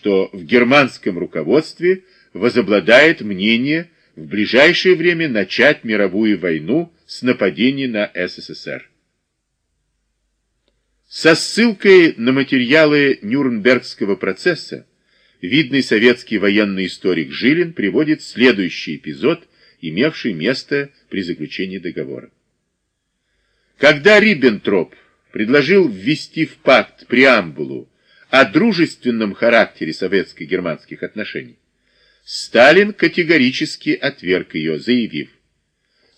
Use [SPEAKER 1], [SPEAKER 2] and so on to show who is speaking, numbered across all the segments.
[SPEAKER 1] что в германском руководстве возобладает мнение в ближайшее время начать мировую войну с нападения на СССР. Со ссылкой на материалы Нюрнбергского процесса видный советский военный историк Жилин приводит следующий эпизод, имевший место при заключении договора. Когда Риббентроп предложил ввести в пакт преамбулу о дружественном характере советско-германских отношений, Сталин категорически отверг ее, заявив,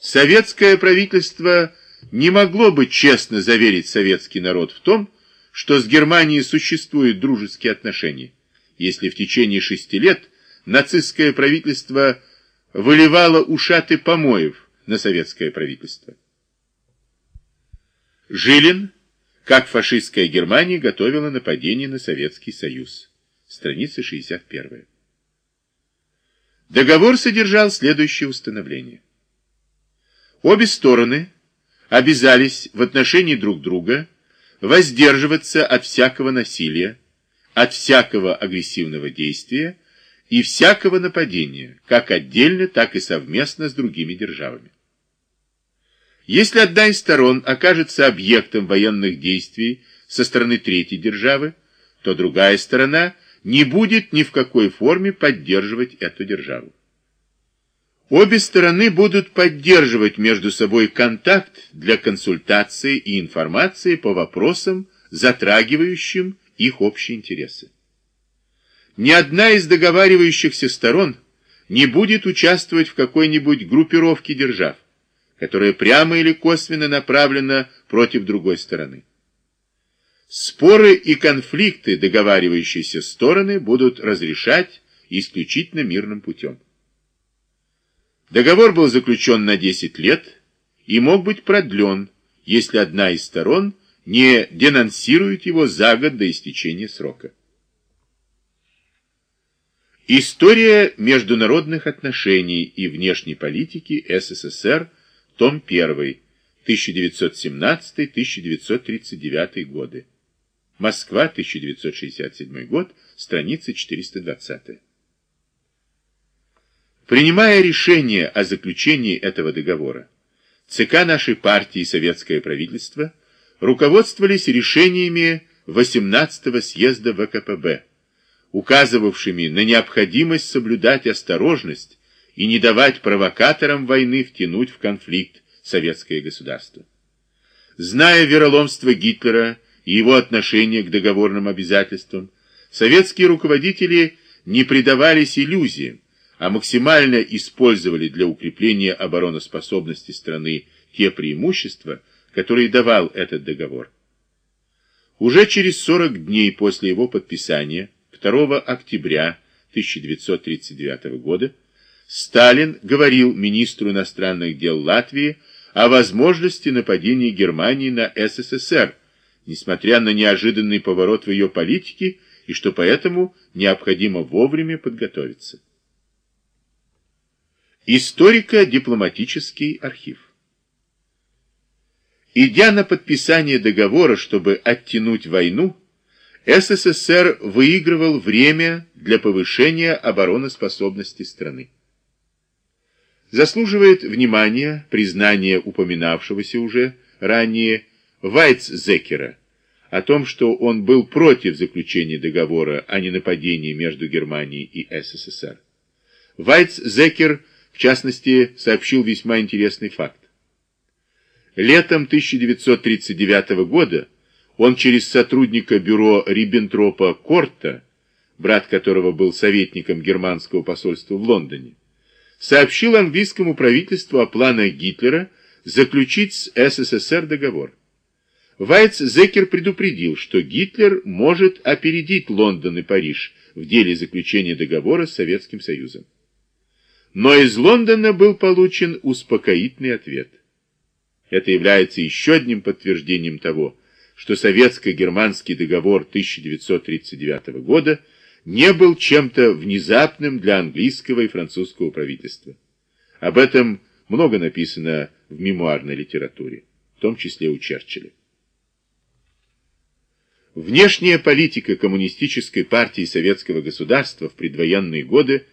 [SPEAKER 1] «Советское правительство не могло бы честно заверить советский народ в том, что с Германией существуют дружеские отношения, если в течение шести лет нацистское правительство выливало ушаты помоев на советское правительство. Жилин, как фашистская Германия готовила нападение на Советский Союз. Страница 61. Договор содержал следующее установление. Обе стороны обязались в отношении друг друга воздерживаться от всякого насилия, от всякого агрессивного действия и всякого нападения, как отдельно, так и совместно с другими державами. Если одна из сторон окажется объектом военных действий со стороны третьей державы, то другая сторона не будет ни в какой форме поддерживать эту державу. Обе стороны будут поддерживать между собой контакт для консультации и информации по вопросам, затрагивающим их общие интересы. Ни одна из договаривающихся сторон не будет участвовать в какой-нибудь группировке держав, которая прямо или косвенно направлена против другой стороны. Споры и конфликты договаривающиеся стороны будут разрешать исключительно мирным путем. Договор был заключен на 10 лет и мог быть продлен, если одна из сторон не денонсирует его за год до истечения срока. История международных отношений и внешней политики СССР, том 1, 1917-1939 годы. Москва, 1967 год, страница 420. Принимая решение о заключении этого договора, ЦК нашей партии и советское правительство руководствовались решениями 18-го съезда ВКПБ, указывавшими на необходимость соблюдать осторожность и не давать провокаторам войны втянуть в конфликт советское государство. Зная вероломство Гитлера и его отношение к договорным обязательствам, советские руководители не предавались иллюзиям, а максимально использовали для укрепления обороноспособности страны те преимущества, которые давал этот договор. Уже через 40 дней после его подписания 2 октября 1939 года Сталин говорил министру иностранных дел Латвии о возможности нападения Германии на СССР, несмотря на неожиданный поворот в ее политике, и что поэтому необходимо вовремя подготовиться. Историко-дипломатический архив Идя на подписание договора, чтобы оттянуть войну, СССР выигрывал время для повышения обороноспособности страны. Заслуживает внимания признание упоминавшегося уже ранее Вайцзекера о том, что он был против заключения договора о ненападении между Германией и СССР. Вайцзекер, в частности, сообщил весьма интересный факт. Летом 1939 года он через сотрудника бюро Риббентропа Корта, брат которого был советником германского посольства в Лондоне, сообщил английскому правительству о планах Гитлера заключить с СССР договор. Вайцзекер предупредил, что Гитлер может опередить Лондон и Париж в деле заключения договора с Советским Союзом. Но из Лондона был получен успокоительный ответ. Это является еще одним подтверждением того, что советско-германский договор 1939 года не был чем-то внезапным для английского и французского правительства. Об этом много написано в мемуарной литературе, в том числе у Черчилля. Внешняя политика Коммунистической партии Советского государства в предвоенные годы